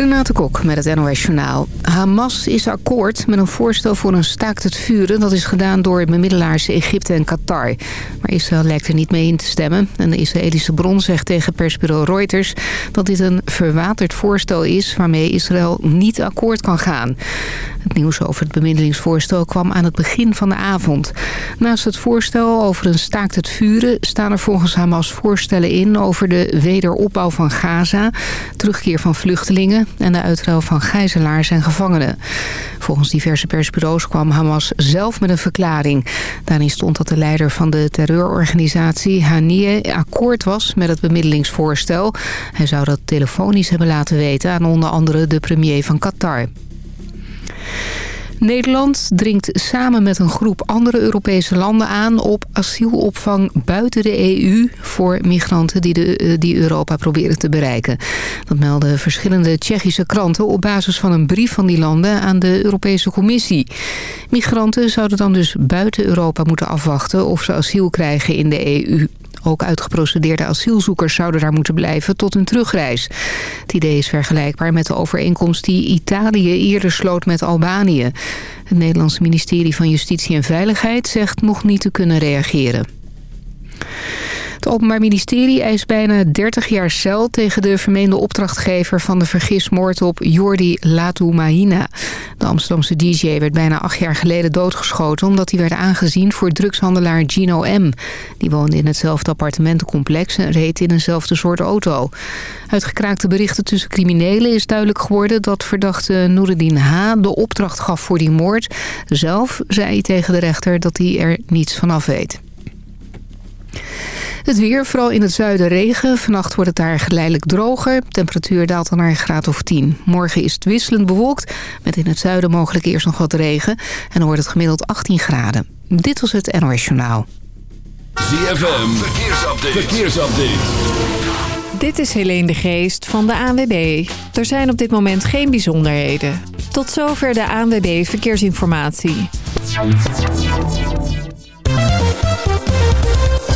Renate Kok met het NOS Journaal. Hamas is akkoord met een voorstel voor een staakt het vuren. Dat is gedaan door bemiddelaars Egypte en Qatar. Maar Israël lijkt er niet mee in te stemmen. En de Israëlische bron zegt tegen persbureau Reuters... dat dit een verwaterd voorstel is waarmee Israël niet akkoord kan gaan. Het nieuws over het bemiddelingsvoorstel kwam aan het begin van de avond. Naast het voorstel over een staakt het vuren... staan er volgens Hamas voorstellen in over de wederopbouw van Gaza... terugkeer van vluchtelingen en de uitruil van gijzelaars en gevangenen. Volgens diverse persbureaus kwam Hamas zelf met een verklaring. Daarin stond dat de leider van de terreurorganisatie Haniyeh akkoord was met het bemiddelingsvoorstel. Hij zou dat telefonisch hebben laten weten aan onder andere de premier van Qatar. Nederland dringt samen met een groep andere Europese landen aan op asielopvang buiten de EU voor migranten die, de, eh, die Europa proberen te bereiken. Dat melden verschillende Tsjechische kranten op basis van een brief van die landen aan de Europese Commissie. Migranten zouden dan dus buiten Europa moeten afwachten of ze asiel krijgen in de EU. Ook uitgeprocedeerde asielzoekers zouden daar moeten blijven tot hun terugreis. Het idee is vergelijkbaar met de overeenkomst die Italië eerder sloot met Albanië. Het Nederlandse ministerie van Justitie en Veiligheid zegt nog niet te kunnen reageren. Het Openbaar Ministerie eist bijna 30 jaar cel tegen de vermeende opdrachtgever van de vergismoord op Jordi Mahina. De Amsterdamse DJ werd bijna acht jaar geleden doodgeschoten omdat hij werd aangezien voor drugshandelaar Gino M. Die woonde in hetzelfde appartementencomplex en reed in eenzelfde soort auto. Uit gekraakte berichten tussen criminelen is duidelijk geworden dat verdachte Noureddin H. de opdracht gaf voor die moord. Zelf zei hij tegen de rechter dat hij er niets van af weet. Het weer, vooral in het zuiden regen. Vannacht wordt het daar geleidelijk droger. Temperatuur daalt dan naar een graad of 10. Morgen is het wisselend bewolkt, met in het zuiden mogelijk eerst nog wat regen. En dan wordt het gemiddeld 18 graden. Dit was het NOS Journaal. ZFM, verkeersupdate. verkeersupdate. Dit is Helene de Geest van de ANWB. Er zijn op dit moment geen bijzonderheden. Tot zover de ANWB Verkeersinformatie.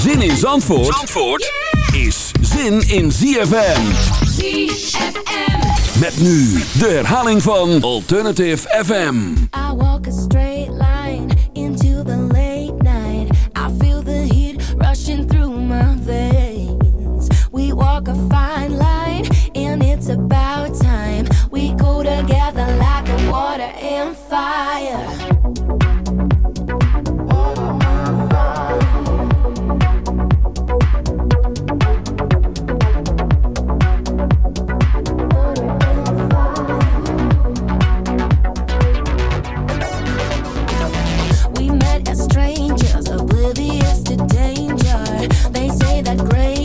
Zin in Zandvoort, Zandvoort is zin in ZFM. ZFM. Met nu de herhaling van Alternative FM. I walk a straight line into the late night. I feel the heat rushing through my veins. We walk a fine line and it's about time. We go together like a water and fire. They say that grace.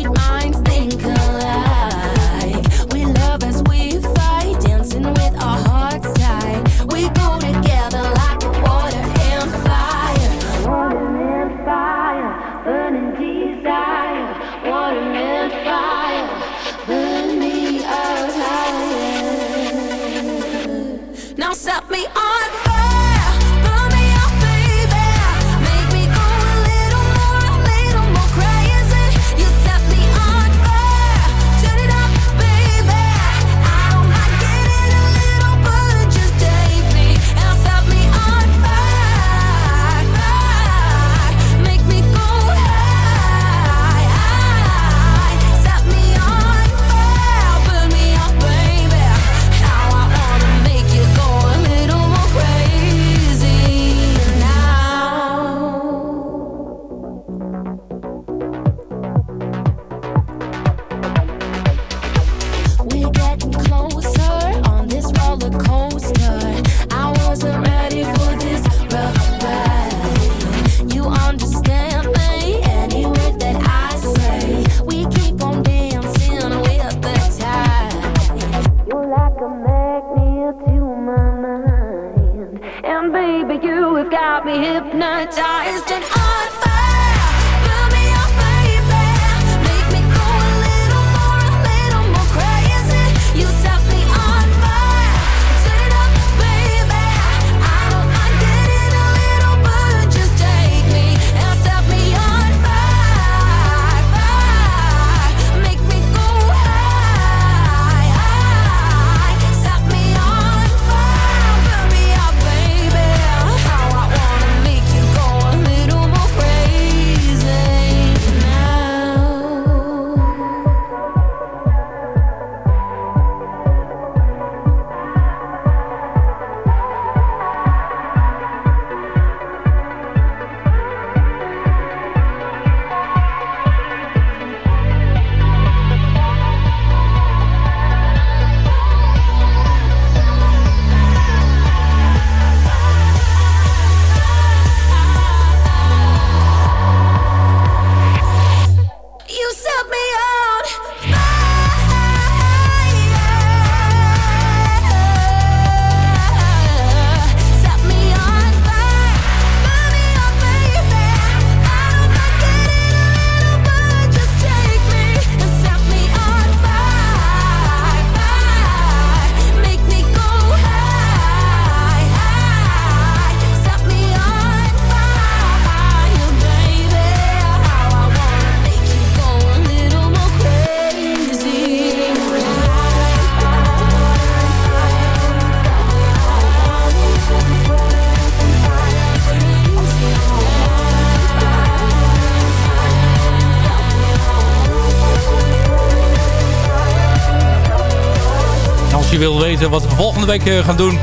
Volgende week eh, gaan doen.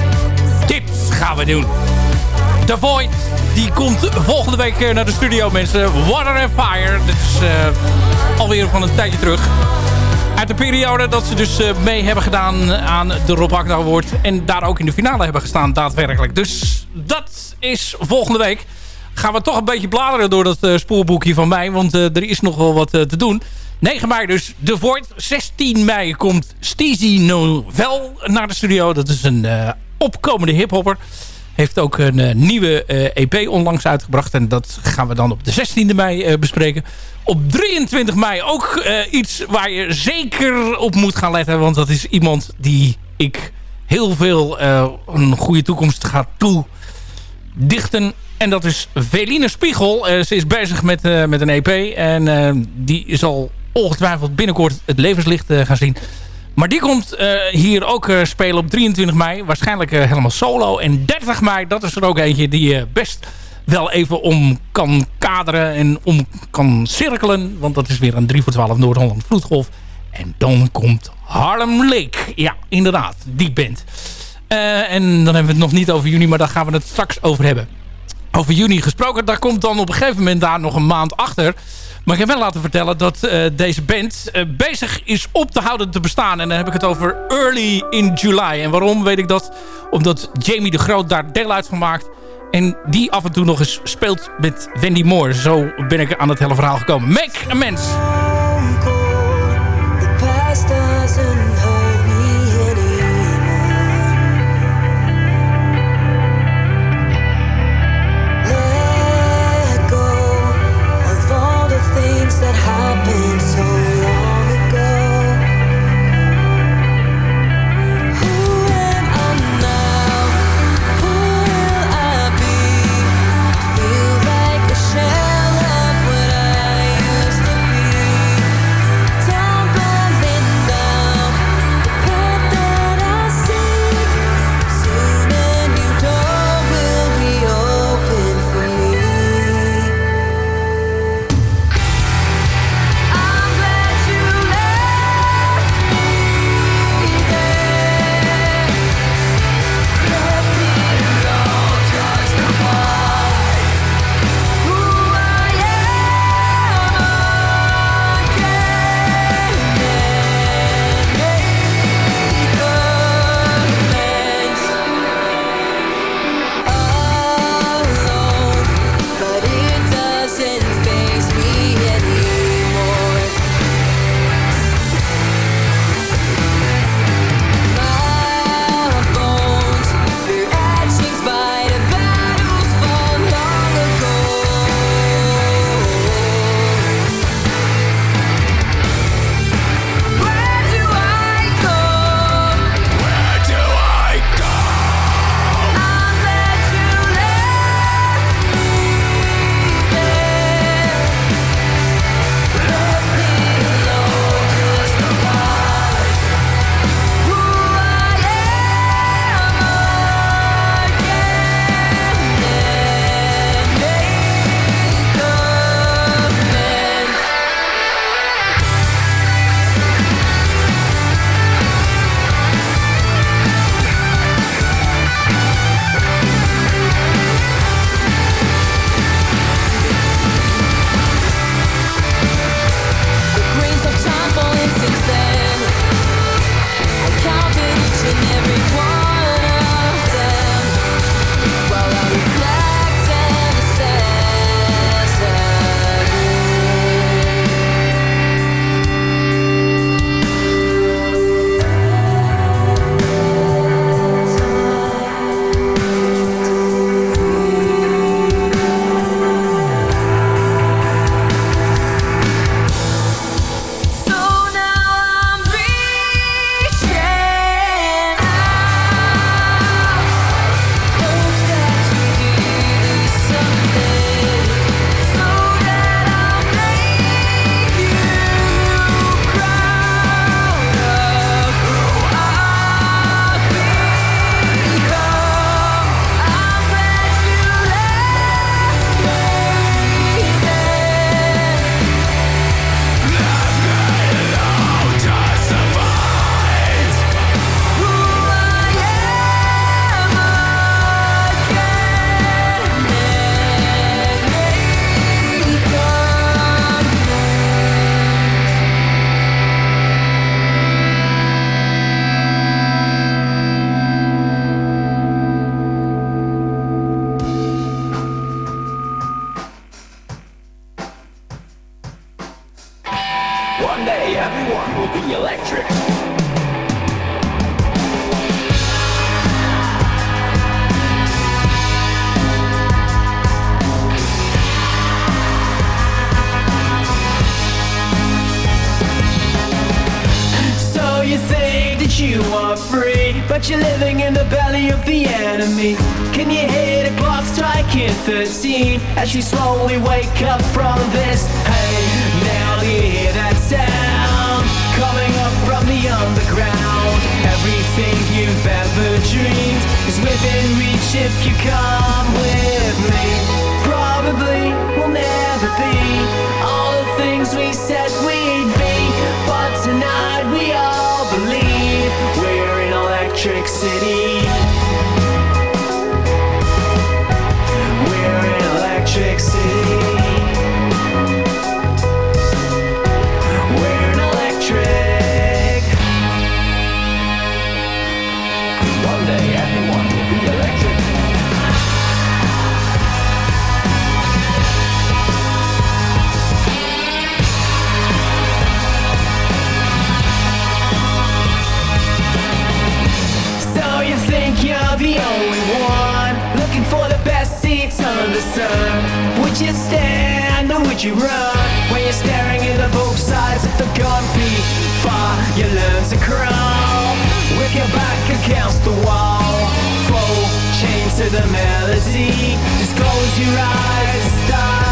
Tips gaan we doen. The Void, die komt volgende week eh, naar de studio, mensen. Water and Fire. Dat is uh, alweer van een tijdje terug. Uit de periode dat ze dus mee hebben gedaan aan de Rob Agda Award. En daar ook in de finale hebben gestaan, daadwerkelijk. Dus dat is volgende week. Gaan we toch een beetje bladeren door dat spoorboekje van mij. Want er is nog wel wat te doen. 9 mei dus The Void. 16 mei komt Steezy Novel naar de studio. Dat is een uh, opkomende hiphopper. Heeft ook een uh, nieuwe EP eh, e onlangs uitgebracht. En dat gaan we dan op de 16e mei bespreken. Op 23 mei ook iets waar je zeker op moet gaan letten. Want dat is iemand die ik heel veel een goede toekomst ga toedichten. En dat is Veline Spiegel. ze is bezig met, met een EP. En die zal ongetwijfeld binnenkort het levenslicht eh, gaan zien. Maar die komt uh, hier ook uh, spelen op 23 mei. Waarschijnlijk helemaal solo. En 30 mei, dat is er ook eentje die je best wel even om kan kaderen en om kan cirkelen. Want dat is weer een 3 voor 12 Noord-Holland vloedgolf. En dan komt Harlem Lake. Ja, inderdaad, die band. en dan hebben we het nog niet over juni, maar daar gaan we het straks over hebben. Over juni gesproken, daar komt dan op een gegeven moment daar nog een maand achter... Maar ik heb wel laten vertellen dat uh, deze band uh, bezig is op te houden te bestaan. En dan heb ik het over Early in July. En waarom weet ik dat? Omdat Jamie de Groot daar deel uit van maakt. En die af en toe nog eens speelt met Wendy Moore. Zo ben ik aan het hele verhaal gekomen. Make a Mens. Electric City. Sun? Would you stand or would you run when you're staring into both sides of the gunfight? Far you learn to crawl with your back against the wall. Full chain to the melody. Just close your eyes and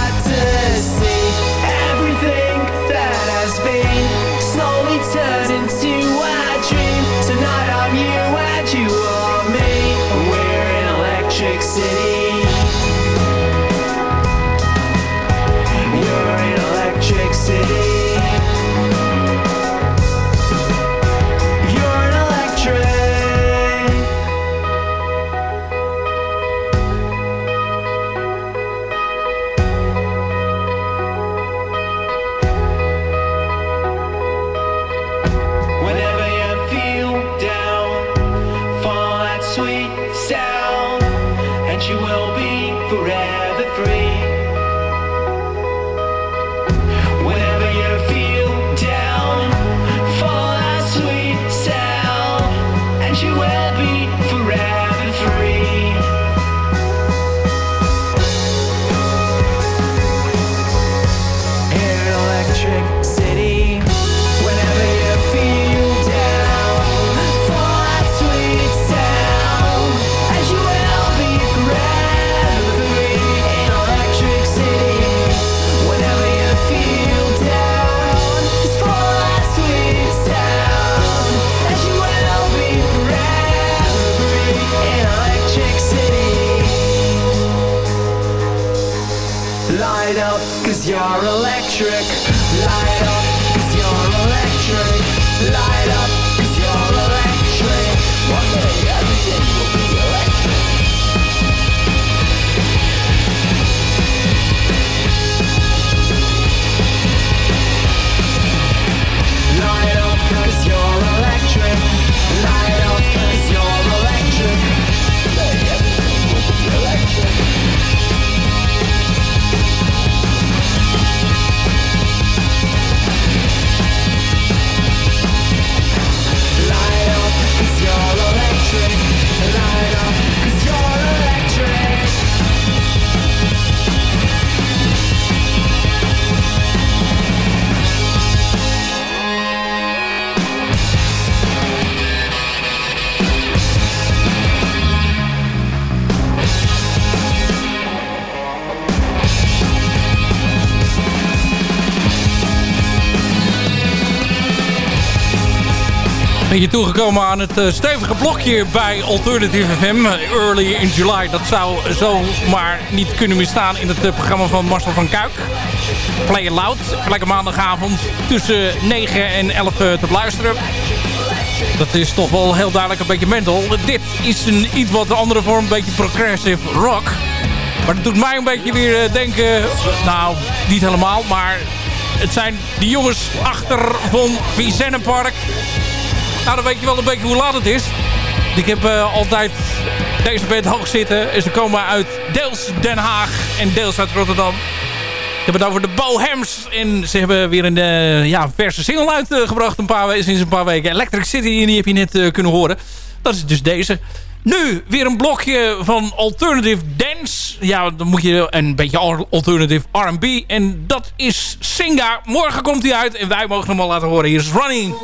be forever you're electric. Ben je toegekomen aan het eh, stevige blokje bij Alternative FM. Early in July. Dat zou zomaar niet kunnen misstaan in het eh, programma van Marcel van Kuik. Play It Loud. Elke maandagavond tussen 9 en 11 eh, te beluisteren. Dat is toch wel heel duidelijk een beetje mental. Dit is een iets wat andere vorm, een beetje progressive rock. Maar dat doet mij een beetje weer denken... Nou, niet helemaal, maar... Het zijn de jongens achter van Park. Nou, dan weet je wel een beetje hoe laat het is. Ik heb eh, altijd deze band hoog zitten. En ze komen uit deels Den Haag en deels uit Rotterdam. Ik heb het over de Bohems. En ze hebben weer een eh, ja, verse single uitgebracht een paar, sinds een paar weken. Electric City, die heb je net eh, kunnen horen. Dat is dus deze. Nu weer een blokje van Alternative Dance. Ja, dan moet je een beetje al- Alternative R&B. En dat is Singa. Morgen komt hij uit en wij mogen hem al laten horen. Hier is Running.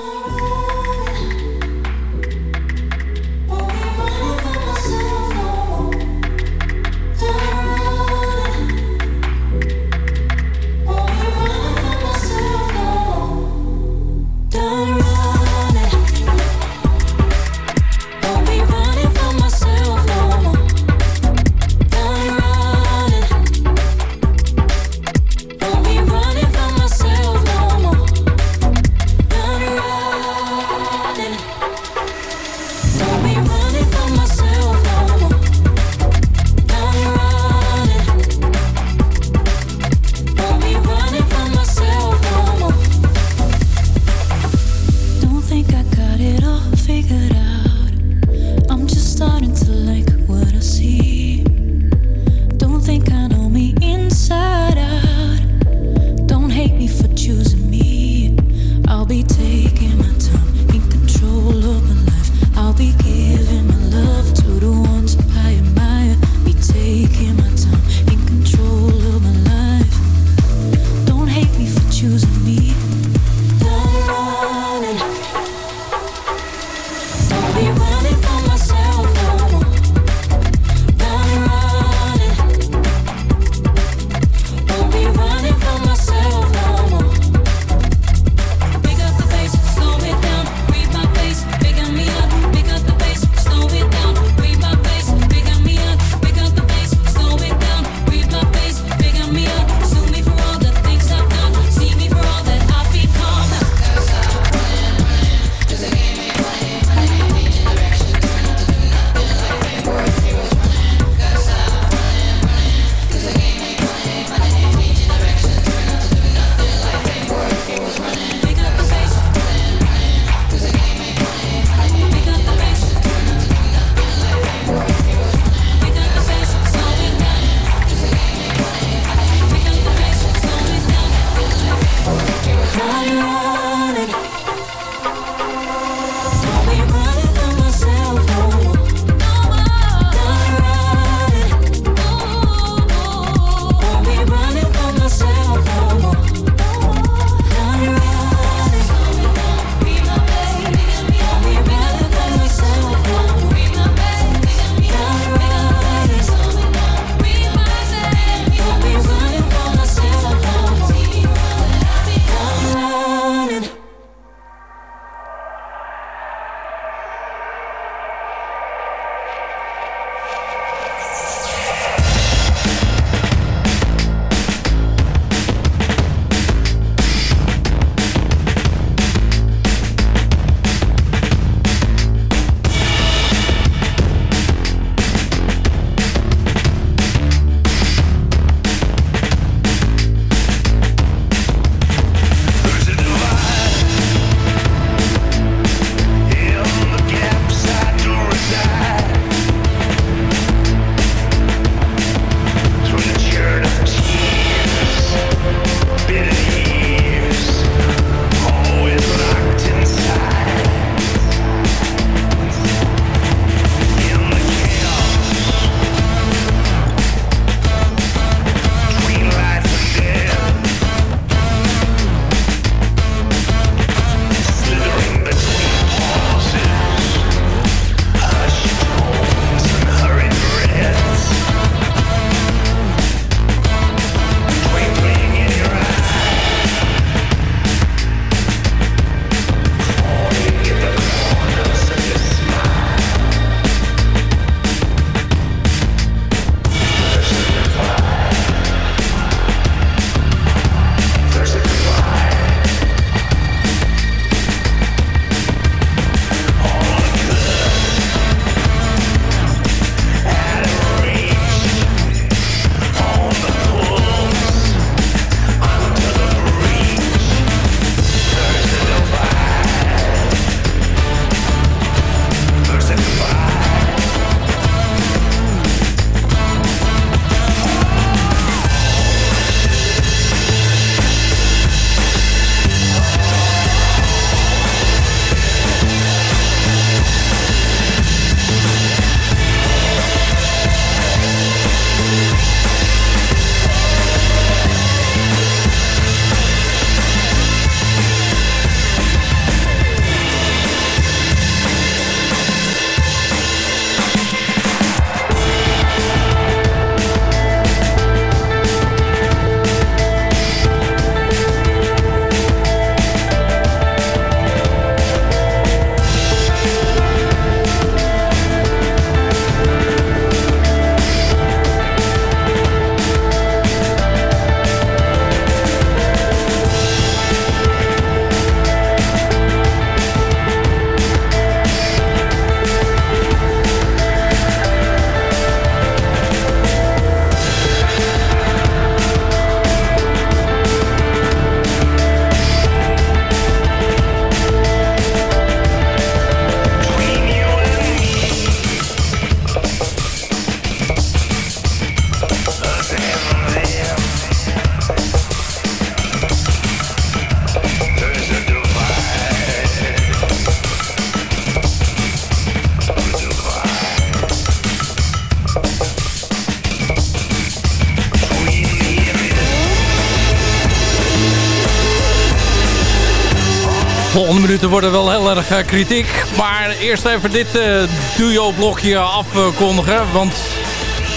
Worden wel heel erg uh, kritiek. Maar eerst even dit uh, duo-blokje afkondigen. Want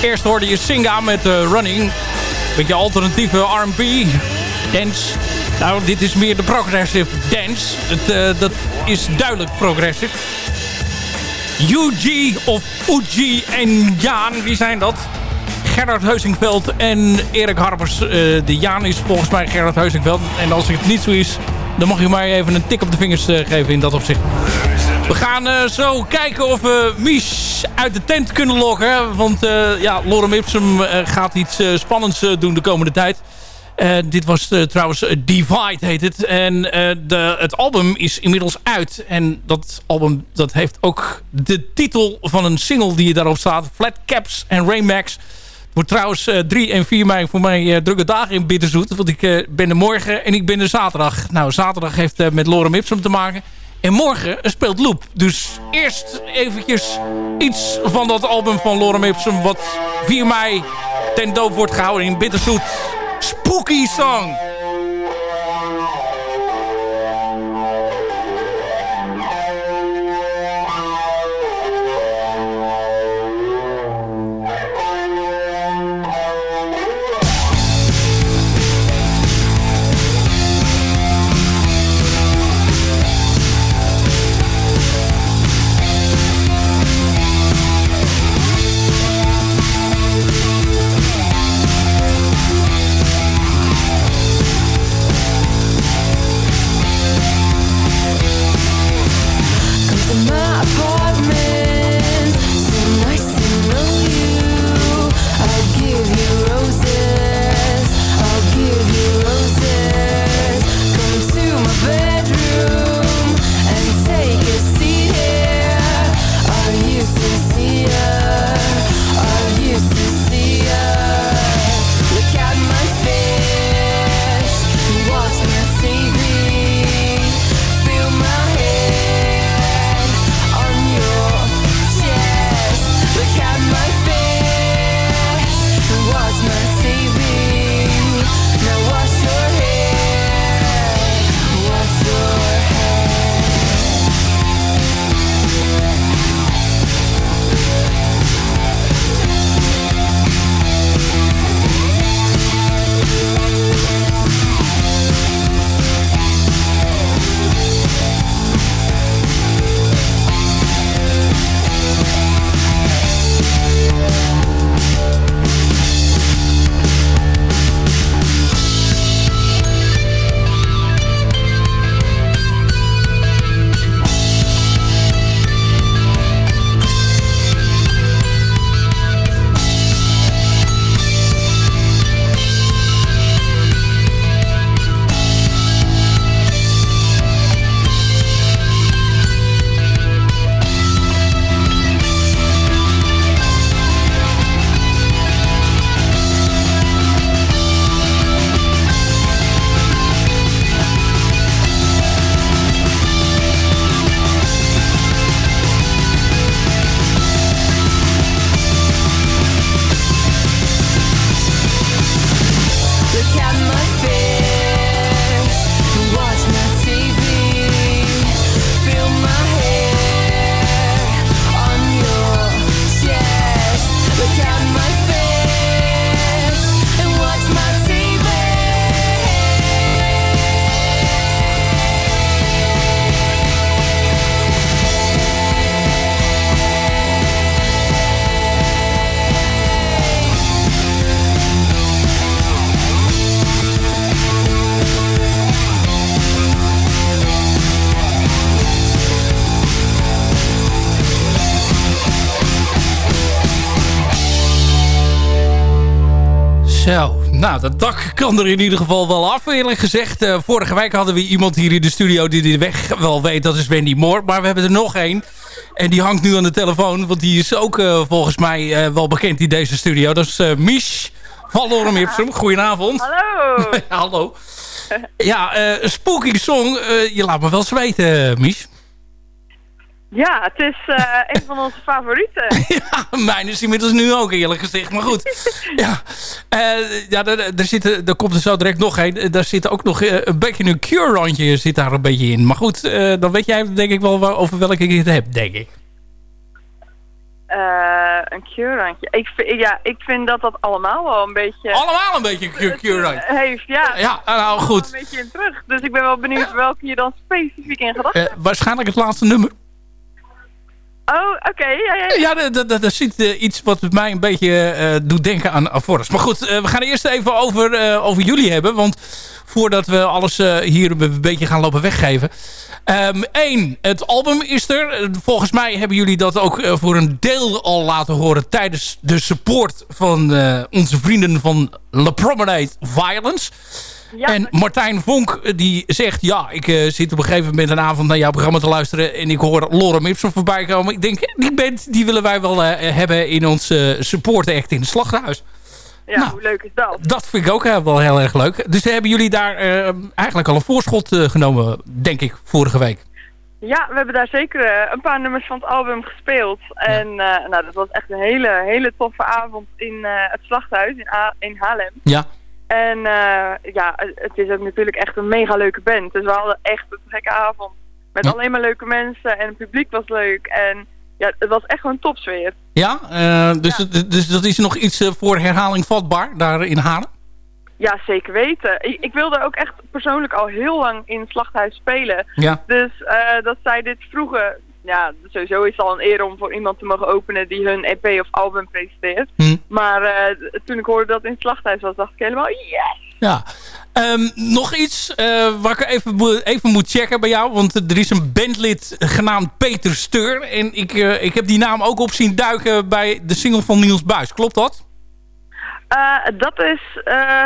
eerst hoorde je Singa met uh, Running. Beetje alternatieve R&B, dance. Nou, dit is meer de progressive dance. Het, dat is duidelijk progressive. UG of UG en Jaan, wie zijn dat? Gerard Heusingveld en Erik Harbers. de Jaan is volgens mij Gerard Heusingveld. En als het niet zo is, dan mag je mij even een tik op de vingers eh, geven in dat opzicht. We gaan uh, zo kijken of we Mies uit de tent kunnen lokken. Want uh, ja, Lorem Ipsum gaat iets spannends doen de komende tijd. dit was trouwens Divide heet het. En de, het album is inmiddels uit. En dat album dat heeft ook de titel van een single die daarop staat. Flat Caps en Raymax wordt trouwens 3 eh, en 4 mei voor mij eh, drukke dagen in Bitterzoet. Want ik eh, ben er morgen en ik ben er zaterdag. Nou, zaterdag heeft met Lorem Ipsum te maken. En morgen speelt Loop. Dus eerst eventjes iets van dat album van Lorem Ipsum... wat 4 mei ten doop wordt gehouden in Bitterzoet. Spooky Song. Nou, dat dak kan er in ieder geval wel af, eerlijk gezegd. Uh, vorige week hadden we iemand hier in de studio die de weg wel weet. Dat is Wendy Moore. Maar we hebben er nog één. En die hangt nu aan de telefoon. Want die is ook uh, volgens mij uh, wel bekend in deze studio. Dat is Mich van Lorem Ipsum. Goedenavond. Hallo. Hallo. Ja, Spooky Song. je laat me wel zweten, Mich. Ja, het is eh, een van onze favorieten. ja, mijn is inmiddels nu ook eerlijk gezegd. Maar goed. ja, Eh, ja er, er, zit, er komt er zo direct nog een. Daar zit ook nog eh, een beetje een cure-randje zit daar een beetje in. Maar goed, dan weet jij denk ik wel waar- over welke ik het heb, denk ik. Een cure-randje. Ik, vind- ja, ik vind dat dat allemaal wel een beetje... Allemaal een beetje een cure- cure-randje. Heeft, ja. Ja, nou goed. Een beetje in terug. Dus ik ben wel benieuwd welke je dan specifiek in gedachten hebt. waarschijnlijk het laatste nummer. Oh, oké. ja, ja, ja. Dat- dat- zit eh, iets wat mij een beetje eh, doet denken aan Aforest. Maar goed, eh, we gaan eerst even over, over jullie hebben. Want voordat we alles hier een beetje gaan lopen weggeven. Eén, het album is er. Volgens mij hebben jullie dat ook voor een deel al laten horen... tijdens de support van onze vrienden van La Promenade Violence. Ja, En Martijn Vonk eh, die zegt... ja, ik eh, zit op een gegeven moment een avond naar jouw programma te luisteren... en ik hoor Lorem Ipsum voorbij komen. Ik denk, die band die willen wij wel eh, hebben in ons support act in het slachthuis. ja nou. hoe leuk is dat? Dat vind ik ook wel heel erg leuk. Dus hebben jullie daar eigenlijk al een voorschot genomen, denk ik, vorige week. Ja, we hebben daar zeker een paar nummers van het album gespeeld. En nou, dat was echt een hele, hele toffe avond in het slachthuis in, A- in Haarlem. Ja, En eh, ja, het is ook natuurlijk echt een mega leuke band. Dus we hadden echt een gekke avond. Met Ja. alleen maar leuke mensen en het publiek was leuk. En ja, het was echt gewoon topsfeer. ja, eh, dus, het- dus dat is nog iets eh, voor herhaling vatbaar daar in Haarlem. Ja, zeker weten. Ik, ik wilde ook echt persoonlijk al heel lang in het slachthuis spelen. Ja, Dus dat zij dit vroegen, ja, sowieso is het al een eer om voor iemand te mogen openen die hun EP of album presenteert. Hm. Maar eh, toen ik hoorde dat het in het slachthuis was, dacht ik helemaal, yes! Ja. Ehm, nog iets eh, waar ik even, even moet checken bij jou. Want er is een bandlid genaamd Peter Steur. En ik, eh, ik heb die naam ook op zien duiken bij de single van Niels Buis. Klopt dat? Dat is,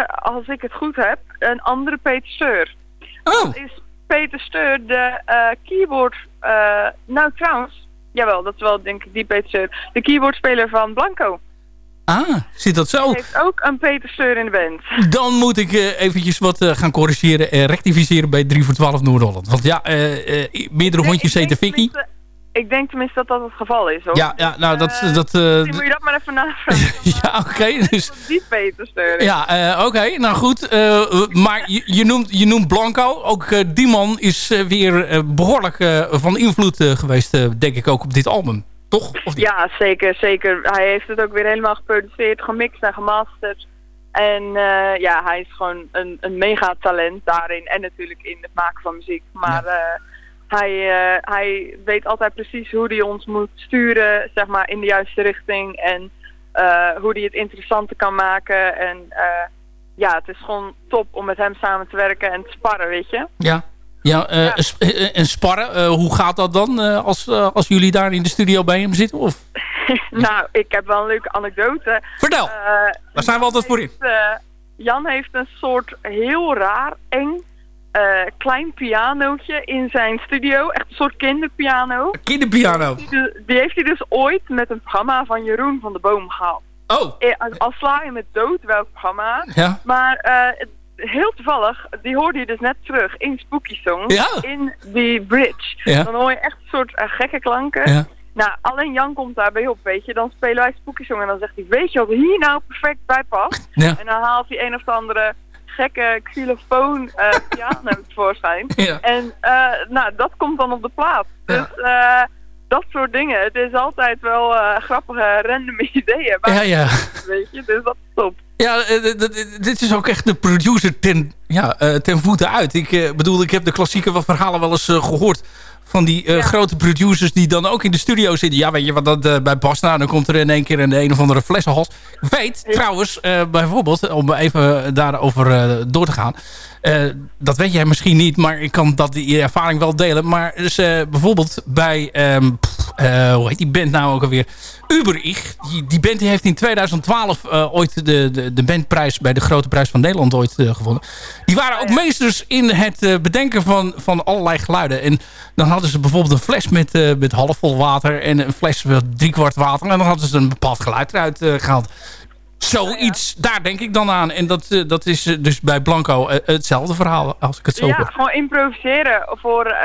als ik het goed heb, een andere Peter Steur. Oh, Dat is Peter Steur, de keyboard... eh, nou, trouwens, jawel, dat is wel denk ik die Peter. De keyboardspeler van Blanco. ah, zit dat zo? heeft ook een Peter Steur in de band. Dan moet ik eh, eventjes wat eh, gaan corrigeren en rectificeren bij 3 voor 12 Noord-Holland. Want ja, meerdere hondjes Ik zeten Vicky. tenminste- Ik denk tenminste dat dat het geval is, hoor. Ja, ja, nou dat... Eh, dat Misschien moet je dat maar even navragen. ja, oké. dus, die Peter Steur. Ja, eh, oké. nou goed. maar je, je, noemt, je noemt Blanco. Ook die man is weer eh, behoorlijk eh, van invloed geweest, denk ik ook, op dit album. Toch? Of niet? Ja, zeker, zeker. Hij heeft het ook weer helemaal geproduceerd, gemixt en gemasterd. En ja, hij is gewoon een, een mega talent daarin. En natuurlijk in het maken van muziek. Maar hij, eh, hij weet altijd precies hoe hij ons moet sturen, zeg maar, in de juiste richting. En eh, hoe hij het interessanter kan maken. En eh, ja, het is gewoon top om met hem samen te werken en te sparren, weet je. Ja. Ja, en sparren, eh, hoe gaat dat dan eh, als, als jullie daar in de studio bij hem zitten? Of? nou, ik heb wel een leuke anekdote. Vertel, Eh, daar zijn we altijd voor in. heeft, eh, Jan heeft een soort heel raar, eng, eh, klein pianootje in zijn studio. Echt een soort kinderpiano. Kinderpiano. Die, die heeft hij dus ooit met een programma van Jeroen van de Boom gehaald. Oh, Al, sla je met dood welk programma. ja. Maar eh, heel toevallig, die hoorde je dus net terug in Spooky Song. Ja. In die bridge. Ja. Dan hoor je echt een soort eh, gekke klanken. Ja. Nou, alleen Jan komt daarbij op, weet je. Dan spelen wij Spooky Song en dan zegt hij, weet je wat hier nou perfect bij past? Ja. En dan haalt hij een of andere gekke xylofoon eh piano tevoorschijn. Ja. En eh, nou, dat komt dan op de plaat. Dus eh, dat soort dingen. Het is altijd wel grappige random ideeën. Maar Ja, ja. weet je, dus dat is top. Ja, dit is ook echt de producer ten, ja, ten voeten uit. Ik bedoel, ik heb de klassieke verhalen wel eens eh, gehoord... van die eh, Ja. grote producers die dan ook in de studio zitten. Ja, weet je wat dat eh, bij? Nou, dan komt er in één keer een, een of andere flessenhals. Weet trouwens, eh, bijvoorbeeld, om even daarover door te gaan... dat weet jij misschien niet, maar ik kan dat die ervaring wel delen. Maar dus, bijvoorbeeld bij... ehm, pff, eh, hoe heet die band nou ook alweer? Uberich. Die, die band heeft in 2012 eh, ooit de, de, de bandprijs bij de Grote Prijs van Nederland ooit eh, gewonnen. Die waren ook meesters in het eh, bedenken van, van allerlei geluiden. En dan hadden ze bijvoorbeeld een fles met, met halfvol water en een fles met driekwart water. En dan hadden ze een bepaald geluid eruit eh, gehaald. Zoiets, daar denk ik dan aan. En dat, dat is dus bij Blanco hetzelfde verhaal, als ik het zo Ja, hoor. gewoon improviseren voor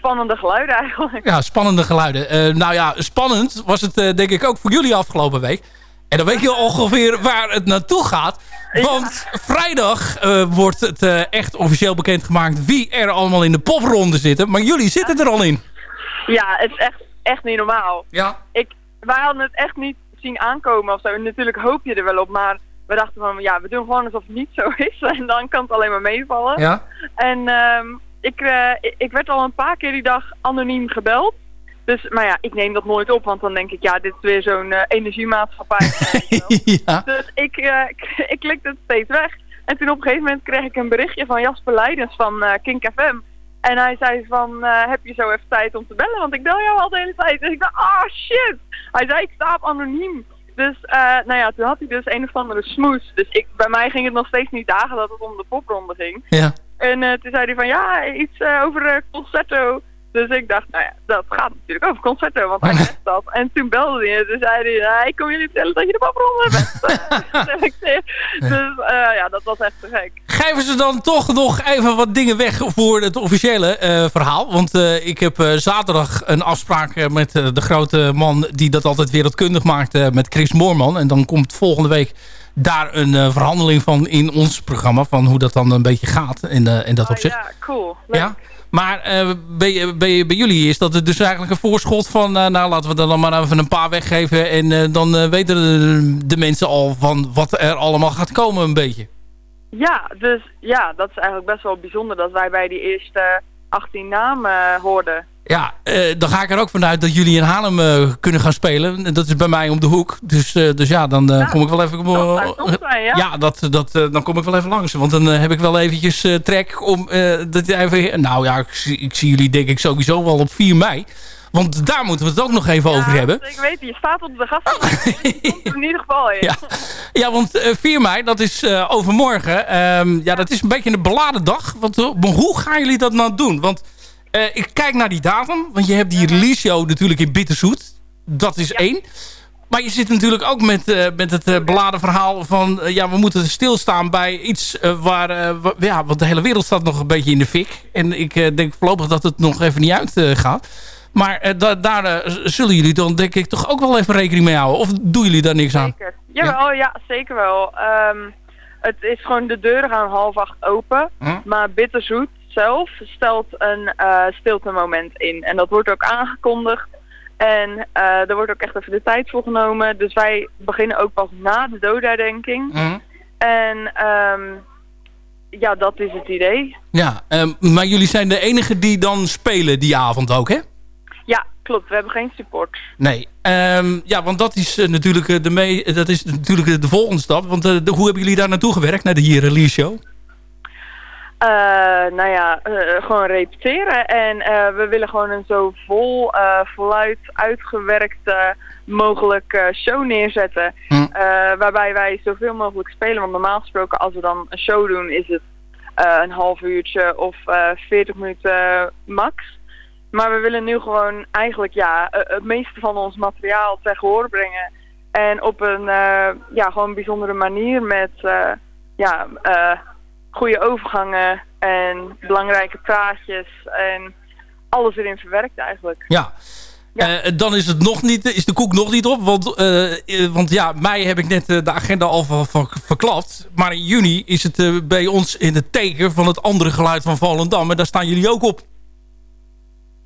spannende geluiden eigenlijk. Ja, spannende geluiden. Eh, nou ja, spannend was het eh, denk ik ook voor jullie afgelopen week. En dan weet je ongeveer waar het naartoe gaat. Want vrijdag eh, wordt het echt officieel bekendgemaakt wie er allemaal in de popronde zitten. Maar jullie zitten er al in. Ja, het is echt, echt niet normaal. Ja. Ik, wij hadden het echt niet zien aankomen of zo. En natuurlijk hoop je er wel op, maar we dachten van ja, we doen gewoon alsof het niet zo is. En dan kan het alleen maar meevallen. Ja. En ehm, ik, eh, ik- ik werd al een paar keer die dag anoniem gebeld. Dus, maar ja, ik neem dat nooit op, want dan denk ik, ja, dit is weer zo'n eh, energiemaatschappij. ja. Dus ik, eh, ik, ik klikte het steeds weg. En toen op een gegeven moment kreeg ik een berichtje van Jasper Leidens van Kink FM. En hij zei van, heb je zo even tijd om te bellen? Want ik bel jou al de hele tijd. En ik dacht, ah shit. Hij zei, ik sta op anoniem. Dus, nou ja, toen had hij dus een of andere smoes. Dus ik, bij mij ging het nog steeds niet dagen dat het om de popronde ging. Ja. En eh, toen zei hij van, ja, iets eh, over eh, concerto. Dus ik dacht, nou ja, dat gaat natuurlijk over concerto, want hij zegt dat. En toen belde hij en toen zei hij, ik kom jullie vertellen dat je de popronde bent. Dus ja, dat was echt te gek. Geven ze dan toch nog even wat dingen weg voor het officiële verhaal? Want ik heb zaterdag een afspraak met de grote man die dat altijd wereldkundig maakt, met Chris Moorman. En dan komt volgende week daar een eh, verhandeling van in ons programma, van hoe dat dan een beetje gaat in, eh, in dat Oh, opzicht. ja, cool. Leuk. Ja. Maar eh, bij, bij, bij jullie is dat dus eigenlijk een voorschot van... nou, laten we er dan maar even een paar weggeven. En dan weten de, mensen al van wat er allemaal gaat komen een beetje. Ja, dus ja, dat is eigenlijk best wel bijzonder dat wij bij die eerste 18 namen hoorden. Ja, eh, dan ga ik er ook vanuit dat jullie in Haarlem eh, kunnen gaan spelen. En Dat is bij mij om de hoek. Dus, eh, dus ja, dan eh, kom ik wel even... Dat zijn, ja. ja, dat, dat, dan kom ik wel even langs. Want dan heb ik wel eventjes trek om... dat even, nou ja, ik, zie- ik zie jullie denk ik sowieso wel op 4 mei. Want daar moeten we het ook nog even over hebben. Ik weet, je staat op de gasten. in ieder geval in. Ja, ja want eh, 4 mei, dat is overmorgen. Ehm, ja, dat is een beetje een beladen dag. Want hoe gaan jullie dat nou doen? Want eh, ik kijk naar die datum. Want je hebt die release show natuurlijk in Bitterzoet. Dat is één. Maar je zit natuurlijk ook met, eh, met het eh, beladen verhaal van... ja, we moeten stilstaan bij iets waar... wa- ja, want de hele wereld staat nog een beetje in de fik. En ik denk voorlopig dat het nog even niet uitgaat. gaat. maar da- daar zullen jullie dan denk ik toch ook wel even rekening mee houden. Of doen jullie daar niks aan? Zeker. Jawel, ja, zeker wel. Ehm, het is gewoon, de deuren gaan half acht open. Hm? Maar Bitterzoet zelf stelt een eh stilte moment in. En dat wordt ook aangekondigd. En eh er wordt ook echt even de tijd voor genomen. Dus wij beginnen ook pas na de doodherdenking. Hm? En ehm, ja, dat is het idee. Ja, ehm, maar jullie zijn de enige die dan spelen die avond ook, hè? Ja, klopt. We hebben geen support. Nee. Ehm, ja, want dat is eh, natuurlijk, de, mee, dat is natuurlijk de volgende stap. Want de- hoe hebben jullie daar naartoe gewerkt, naar de hier release show? Eh, nou ja, eh, gewoon repeteren. En eh, we willen gewoon een zo vol, voluit uitgewerkte mogelijk show neerzetten. Hm. Waarbij wij zoveel mogelijk spelen. Want normaal gesproken als we dan een show doen is het een half uurtje of eh 40 minuten max. Maar we willen nu gewoon eigenlijk ja, het meeste van ons materiaal ter gehoor brengen. En op een ja, gewoon bijzondere manier met ja, goede overgangen en belangrijke praatjes en alles erin verwerkt eigenlijk. Ja. Eh, dan is, het nog niet, is de koek nog niet op. Want, eh, eh, want ja, mei heb ik net de agenda al ver- verklapt. Maar in juni is het bij ons in het teken van het andere geluid van Volendam. En daar staan jullie ook op.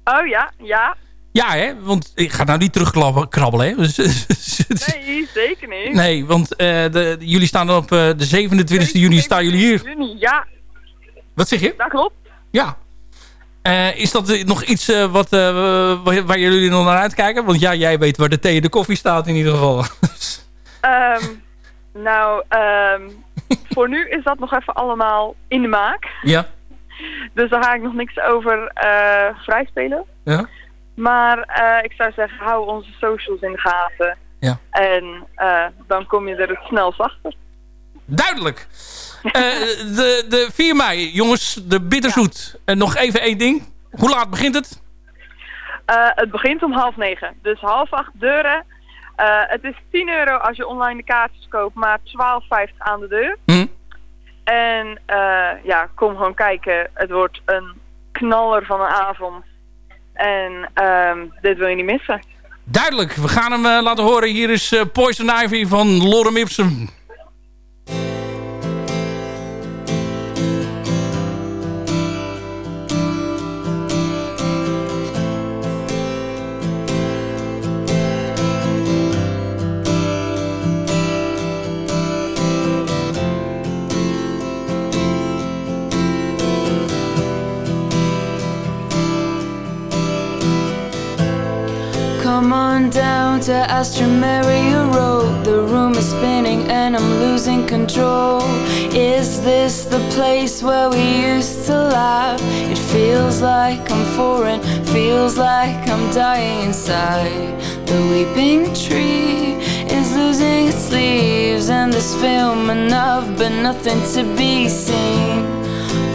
Oh ja, ja. Ja, hè? Want ik ga nou niet terugkrabbelen, hè? Dus, Nee, zeker niet. nee, want eh, de, jullie staan op eh, de 27 juni staan jullie hier. Juni, ja, Wat zeg je? dat klopt. Ja. Eh, is dat nog iets wat, waar, jullie nog naar uitkijken? Want ja, jij weet waar de thee en de koffie staat in ieder geval. Ehm, nou, ehm, voor nu is dat nog even allemaal in de maak. ja. Dus daar ga ik nog niks over vrijspelen. Ja. Maar ik zou zeggen, hou onze socials in de gaten. Ja. En eh, dan kom je er het snelst achter. Duidelijk. Eh, de, de 4 mei, jongens, de bitterzoet. En nog even één ding. Hoe laat begint het? Eh, het begint om half negen. Dus half acht deuren. Het is 10 euro als je online de kaartjes koopt, maar 12,50 aan de deur. Hm? En ja, kom gewoon kijken. Het wordt een knaller van een avond. En ehm, dit wil je niet missen. Duidelijk, we gaan hem eh, laten horen. Hier is eh, Poison Ivy van Lorem Ipsum. Come on down to Astra Maria Road. The room is spinning and I'm losing control. Is this the place where we used to laugh? It feels like I'm foreign, feels like I'm dying inside. The weeping tree is losing its leaves, and this film enough, but nothing to be seen.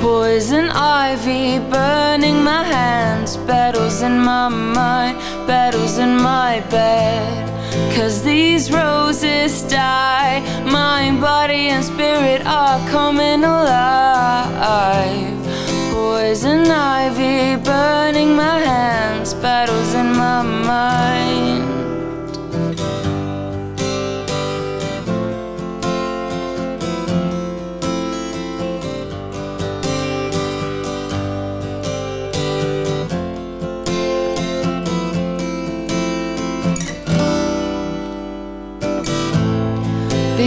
Poison ivy burning my hands, battles in my mind, battles in my bed. Cause these roses die, mind, body, and spirit are coming alive. Poison ivy burning my hands, battles in my mind.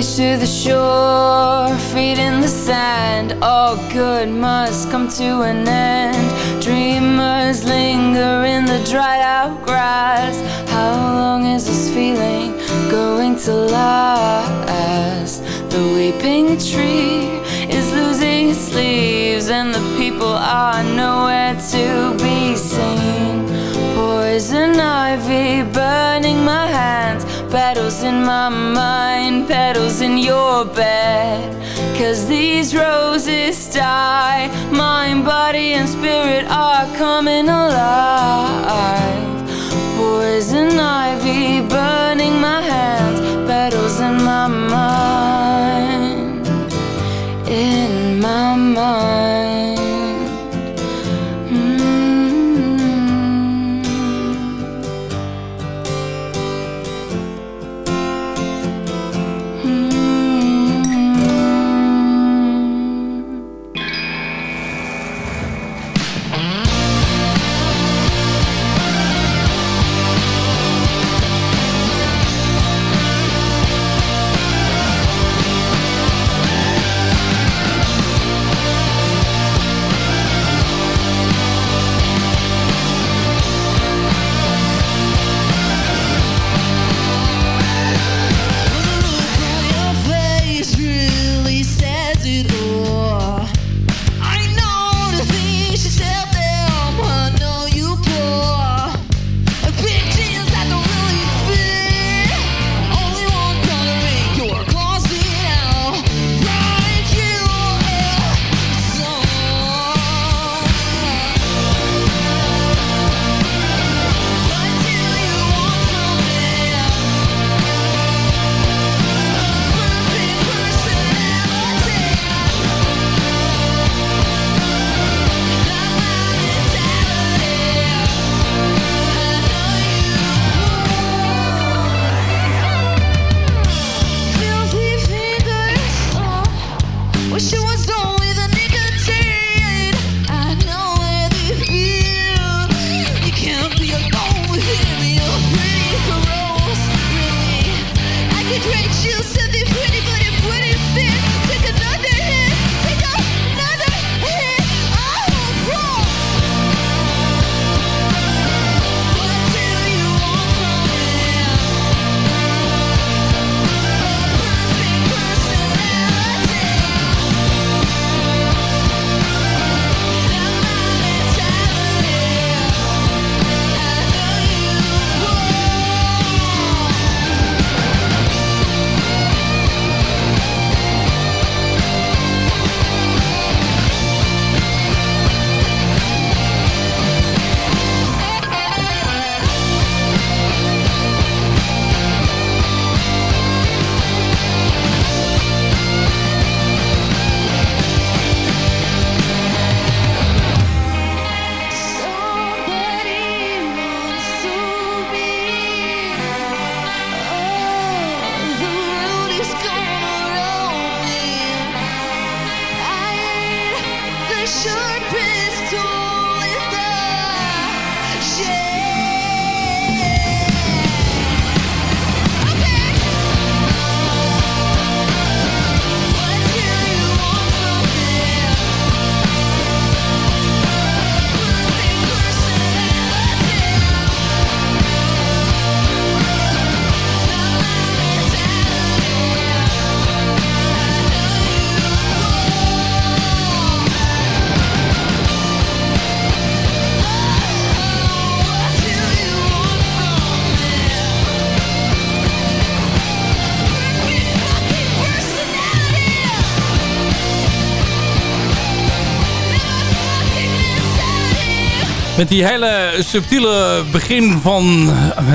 Beach to the shore, feet in the sand. All good must come to an end. Dreamers linger in the dried out grass. How long is this feeling going to last? The weeping tree is losing its leaves, and the people are nowhere to be seen. Poison ivy burning my hands, battles in my mind, petals in your bed. Cause these roses die, mind, body, and spirit are coming alive. Poison ivy burning my hands, petals in my mind, in my mind. Met die hele subtiele begin van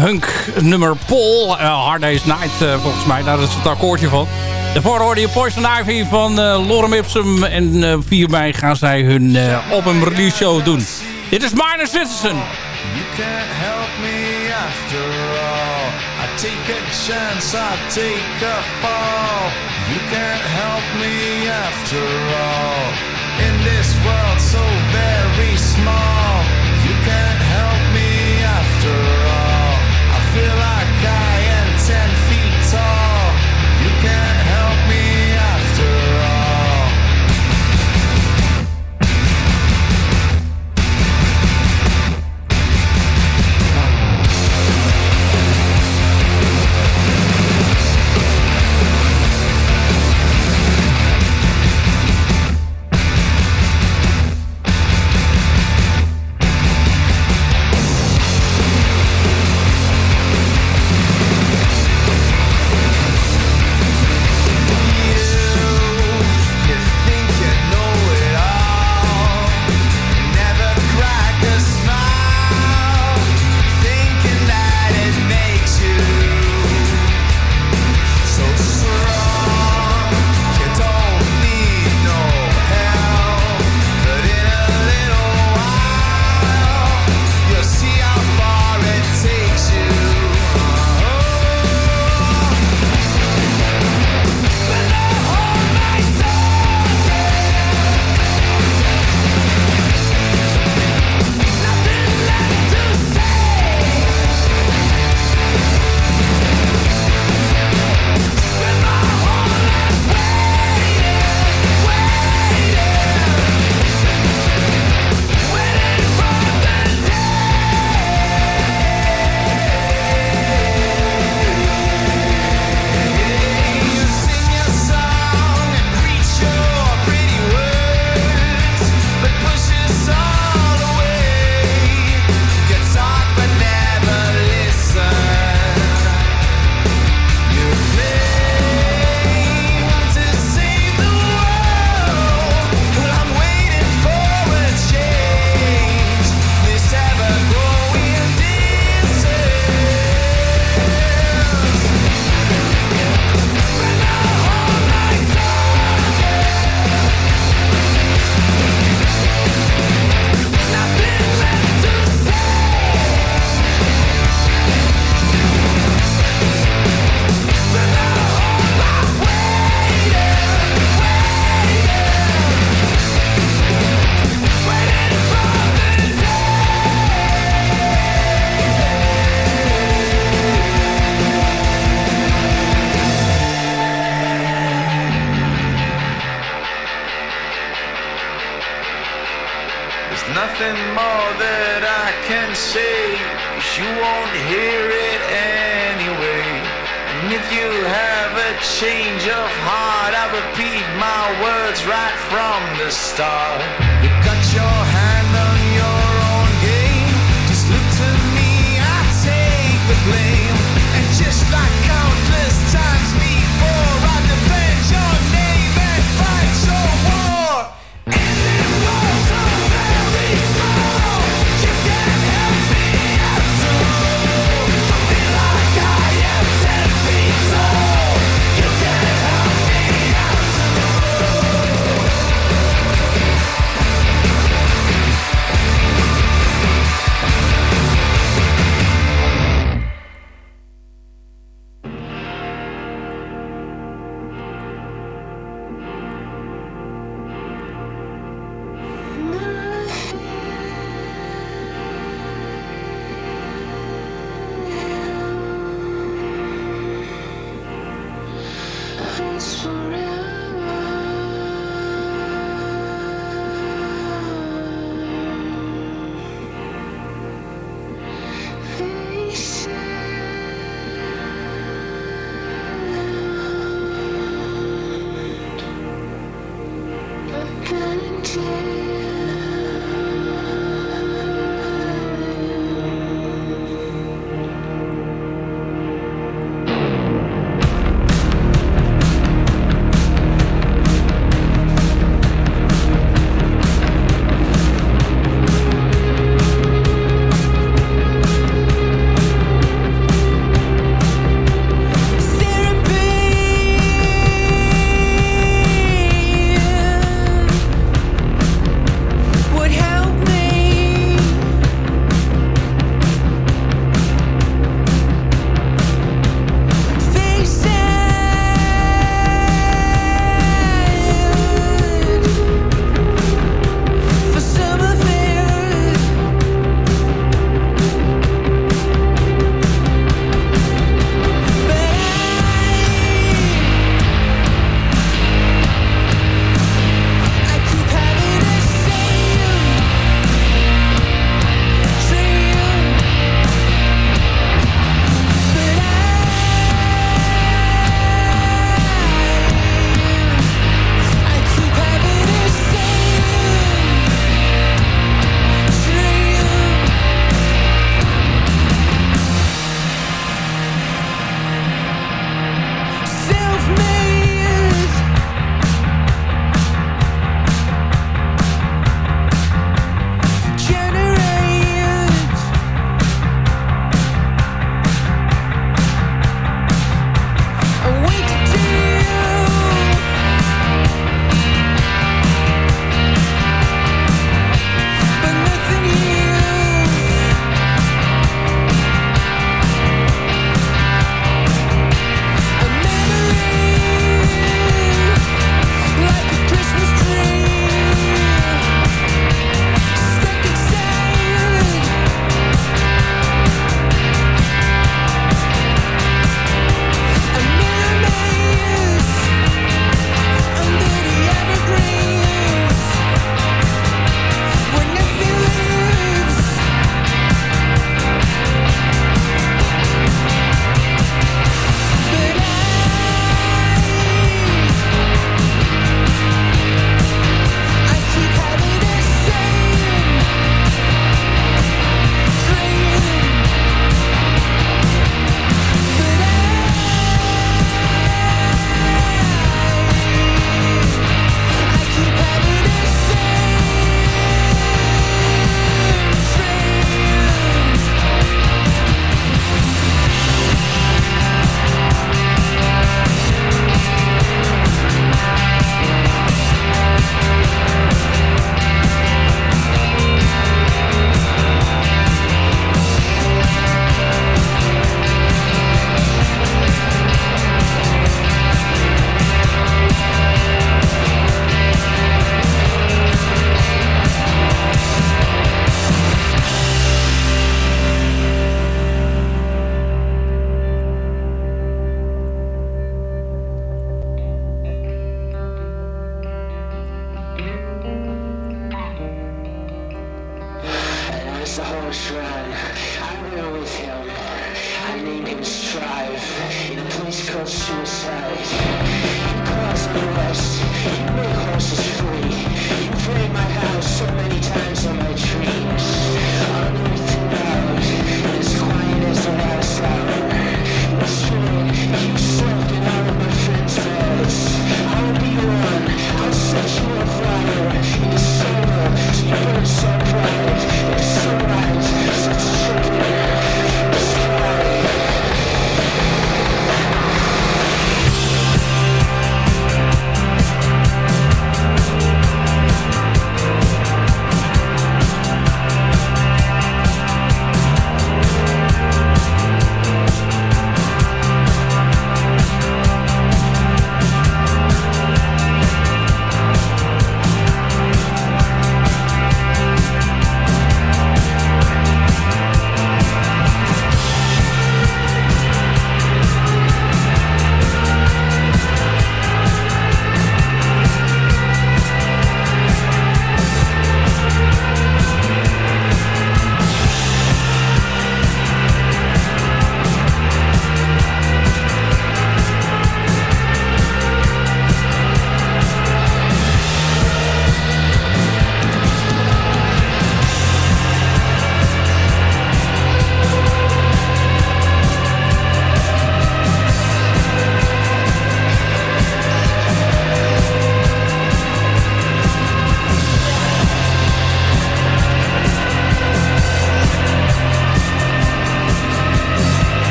Hunk nummer Paul. Uh, Hard Day's Night eh, volgens mij. Daar is het akkoordje van. Daarvoor hoorde je Poison Ivy van eh, Lorem Ipsum. En 4 mei gaan zij hun op een release show doen. Dit is Minor Citizen. You can't help me after all. I take a chance, I take a fall. You can't help me after all. In this world so very small. yeah.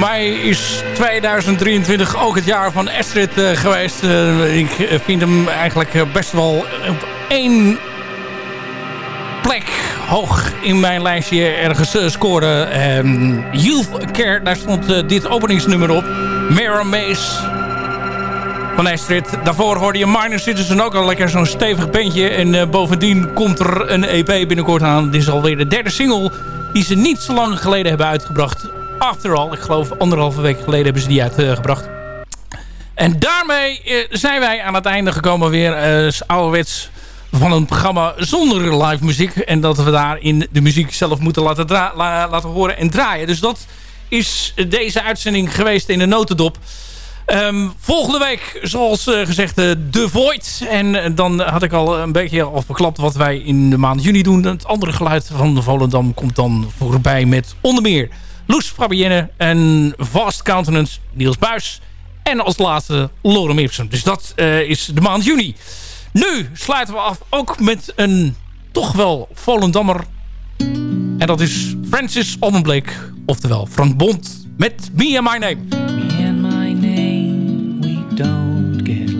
Mij is 2023 ook het jaar van Astrid eh, geweest. Eh, ik eh, vind hem eigenlijk best wel op één plek hoog in mijn lijstje ergens scoren. Ehm, Youth Care, daar stond dit openingsnummer op. Mara Mace van Astrid. Daarvoor hoorde je Minor Citizen ook al lekker zo'n stevig bandje. En bovendien komt er een EP binnenkort aan. Dit is alweer de derde single die ze niet zo lang geleden hebben uitgebracht. After All, ik geloof anderhalve week geleden hebben ze die uitgebracht. En daarmee eh, zijn wij aan het einde gekomen weer eh, ouderwets van een programma zonder live muziek. En dat we daarin de muziek zelf moeten laten, laten horen en draaien. Dus dat is deze uitzending geweest in de notendop. Ehm, volgende week, zoals eh, gezegd, eh, The Void. En eh, dan had ik al een beetje al verklapt wat wij in de maand juni doen. Het andere geluid van de Volendam komt dan voorbij met onder meer Loes Fabienne en Vast Countenance Niels Buis. En als laatste Lorem Ipsum. Dus dat eh, is de maand juni. Nu sluiten we af ook met een toch wel Volendammer. En dat is Francis Olmenbleek. Oftewel Frank Bond met Me and My Name. Me and my name, we don't get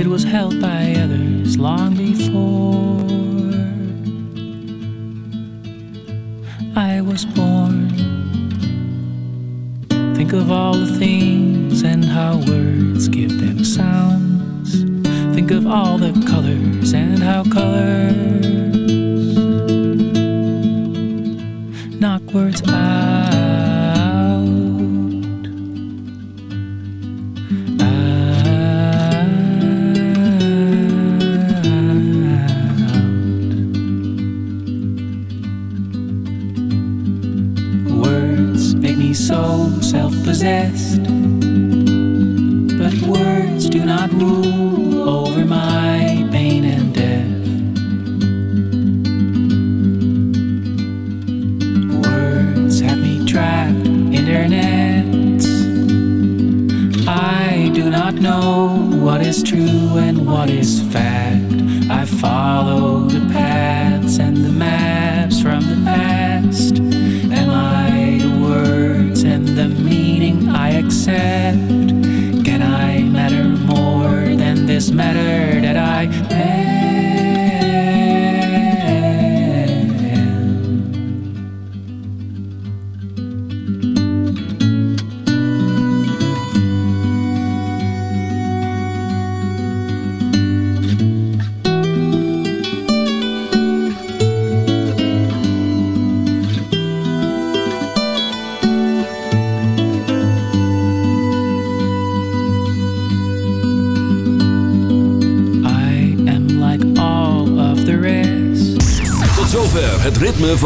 It was held by others long before I was born. Think of all the things and how words give them sounds. Think of all the colors and how colors knock words out.